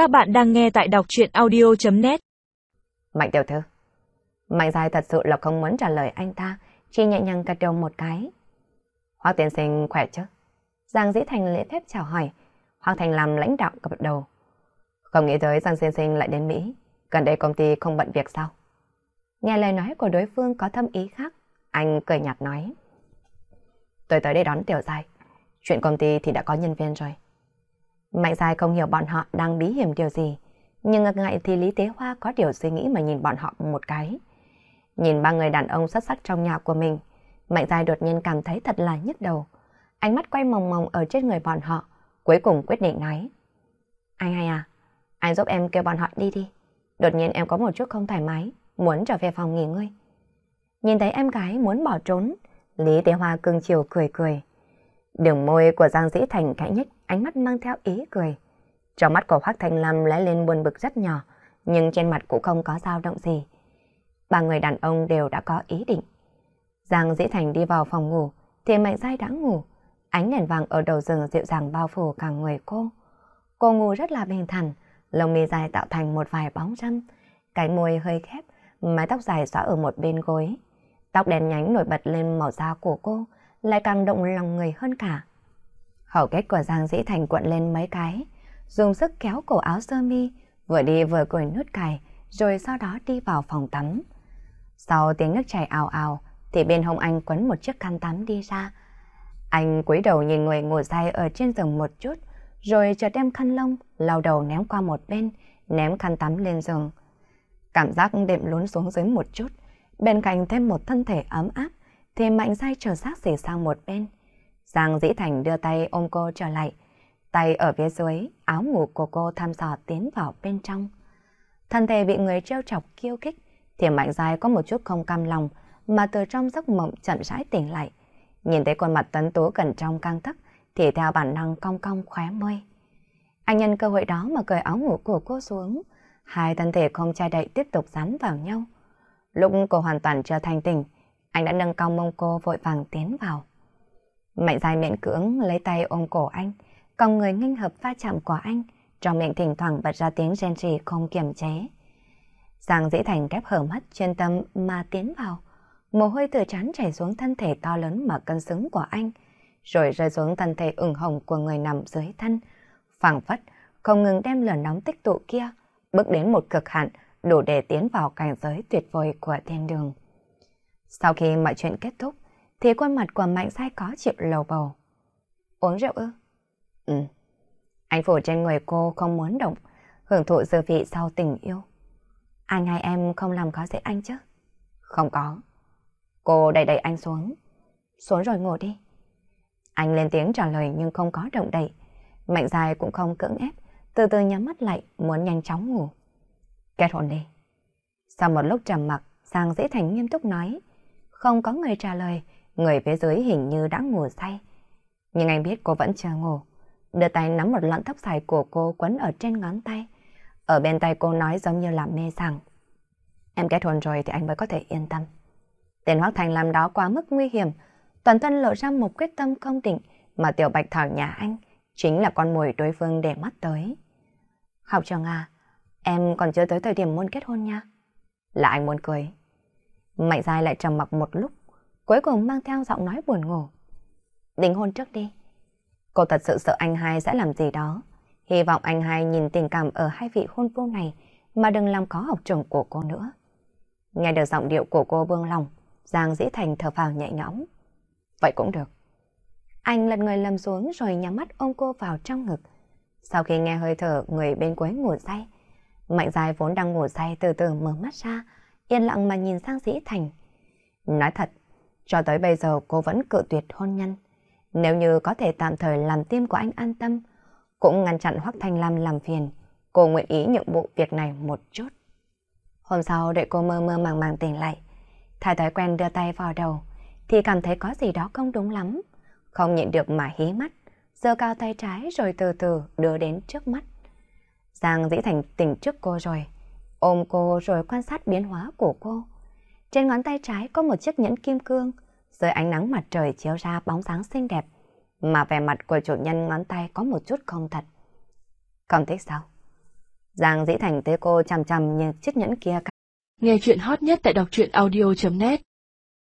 Các bạn đang nghe tại đọc chuyện audio.net Mạnh tiểu thư, Mạnh dài thật sự là không muốn trả lời anh ta, Chỉ nhẹ nhàng gật đầu một cái. Hoác tiên sinh khỏe chứ? Giang Dĩ Thành lễ phép chào hỏi. Hoác Thành làm lãnh đạo cập đầu. Không nghĩ tới Giang Tiên Sinh lại đến Mỹ. Gần đây công ty không bận việc sao? Nghe lời nói của đối phương có thâm ý khác, Anh cười nhạt nói. Tôi tới đây đón tiểu dài Chuyện công ty thì đã có nhân viên rồi. Mạnh dài không hiểu bọn họ đang bí hiểm điều gì, nhưng ngược ngại thì Lý Tế Hoa có điều suy nghĩ mà nhìn bọn họ một cái. Nhìn ba người đàn ông xuất sắc trong nhà của mình, Mạnh dài đột nhiên cảm thấy thật là nhức đầu. Ánh mắt quay mòng mòng ở trên người bọn họ, cuối cùng quyết định nói. Anh hay à, anh giúp em kêu bọn họ đi đi. Đột nhiên em có một chút không thoải mái, muốn trở về phòng nghỉ ngơi. Nhìn thấy em gái muốn bỏ trốn, Lý Tế Hoa cưng chiều cười cười. Đường môi của Giang Dĩ Thành cãi nhích, ánh mắt mang theo ý cười. Trong mắt của Hoác Thành Lâm lóe lên buồn bực rất nhỏ, nhưng trên mặt cũng không có dao động gì. Ba người đàn ông đều đã có ý định. Giang Dĩ Thành đi vào phòng ngủ, thì Mạnh Giai đã ngủ. Ánh đèn vàng ở đầu giường dịu dàng bao phủ cả người cô. Cô ngủ rất là bình thản, lông mi dài tạo thành một vài bóng râm, cái môi hơi khép, mái tóc dài xõa ở một bên gối. Tóc đen nhánh nổi bật lên màu da của cô, lại càng động lòng người hơn cả. Hậu kết của Giang Dĩ Thành cuộn lên mấy cái, dùng sức kéo cổ áo sơ mi, vừa đi vừa cười nút cài, rồi sau đó đi vào phòng tắm. Sau tiếng nước chảy ào ào, thì bên hông anh quấn một chiếc khăn tắm đi ra. Anh cúi đầu nhìn người ngủ say ở trên giường một chút, rồi chợt đem khăn lông, lau đầu ném qua một bên, ném khăn tắm lên giường. Cảm giác đệm lún xuống dưới một chút, bên cạnh thêm một thân thể ấm áp, thì mạnh dai trở xác xỉ sang một bên. Giang Dĩ Thành đưa tay ôm cô trở lại, tay ở phía dưới, áo ngủ của cô thăm dò tiến vào bên trong. Thân thể bị người treo chọc kiêu kích, thì mạnh dài có một chút không cam lòng, mà từ trong giấc mộng chậm rãi tỉnh lại. Nhìn thấy khuôn mặt tấn tố gần trong căng thấp, thì theo bản năng cong cong khóe môi. Anh nhân cơ hội đó mà cởi áo ngủ của cô xuống, hai thân thể không chai đậy tiếp tục dán vào nhau. Lúc cô hoàn toàn chưa thành tỉnh, anh đã nâng cao mông cô vội vàng tiến vào. Mạnh dài miễn cưỡng lấy tay ôm cổ anh, còn người nghênh hợp va chạm của anh, trong miệng thỉnh thoảng bật ra tiếng rên rỉ không kiềm chế. Giang dĩ thành kép hở mắt chuyên tâm mà tiến vào. Mồ hôi từ trán chảy xuống thân thể to lớn mà cân xứng của anh, rồi rơi xuống thân thể ửng hồng của người nằm dưới thân. phẳng phất, không ngừng đem lửa nóng tích tụ kia, bước đến một cực hạn đủ để tiến vào cảnh giới tuyệt vời của thiên đường. Sau khi mọi chuyện kết thúc, thì khuôn mặt của Mạnh Sai có chịu lầu bầu. Uống rượu ư? Ừ. Anh phủ trên người cô không muốn động, hưởng thụ dư vị sau tình yêu. Anh hay em không làm khó dễ anh chứ? Không có. Cô đẩy đẩy anh xuống. Xuống rồi ngồi đi. Anh lên tiếng trả lời nhưng không có động đậy. Mạnh dài cũng không cưỡng ép, từ từ nhắm mắt lại, muốn nhanh chóng ngủ. Kết hôn đi. Sau một lúc trầm mặc, Giang dễ thành nghiêm túc nói. Không có người trả lời, người phía dưới hình như đã ngủ say. Nhưng anh biết cô vẫn chưa ngủ. Đưa tay nắm một lọn tóc dài của cô quấn ở trên ngón tay. Ở bên tay cô nói giống như là mê sảng. Em kết hôn rồi thì anh mới có thể yên tâm. Tên Hoác Thành làm đó quá mức nguy hiểm. Toàn thân lộ ra một quyết tâm không định mà Tiểu Bạch Thảo nhà anh chính là con mồi đối phương để mắt tới. Học trường à, em còn chưa tới thời điểm muốn kết hôn nha. Là anh muốn cười. Mạnh dài lại trầm mặc một lúc, cuối cùng mang theo giọng nói buồn ngủ. Đính hôn trước đi. Cô thật sự sợ anh hai sẽ làm gì đó. Hy vọng anh hai nhìn tình cảm ở hai vị hôn phu này mà đừng làm khó học trường của cô nữa. Nghe được giọng điệu của cô buông lòng, Giang Dĩ Thành thở phào nhẹ nhõm. Vậy cũng được. Anh lật người lầm xuống rồi nhắm mắt ôm cô vào trong ngực. Sau khi nghe hơi thở người bên cuối ngủ say, Mạnh dài vốn đang ngủ say từ từ mở mắt ra, yên lặng mà nhìn sang Dĩ Thành. Nói thật, cho tới bây giờ cô vẫn cự tuyệt hôn nhân. Nếu như có thể tạm thời làm tim của anh an tâm, cũng ngăn chặn Hoắc Thanh Lam làm phiền, cô nguyện ý nhượng bộ việc này một chút. Hôm sau đợi cô mơ mơ màng màng tỉnh lại, thay thói quen đưa tay vào đầu, thì cảm thấy có gì đó không đúng lắm. Không nhịn được mà hí mắt, giơ cao tay trái rồi từ từ đưa đến trước mắt. Giang dĩ thành tỉnh trước cô rồi, ôm cô rồi quan sát biến hóa của cô. Trên ngón tay trái có một chiếc nhẫn kim cương, dưới ánh nắng mặt trời chiếu ra bóng dáng xinh đẹp, mà vẻ mặt của chủ nhân ngón tay có một chút không thật. Không thích sao? Giang Dĩ Thành tới cô chằm chằm như chiếc nhẫn kia. Nghe chuyện hot nhất tại đọc truyện audio.net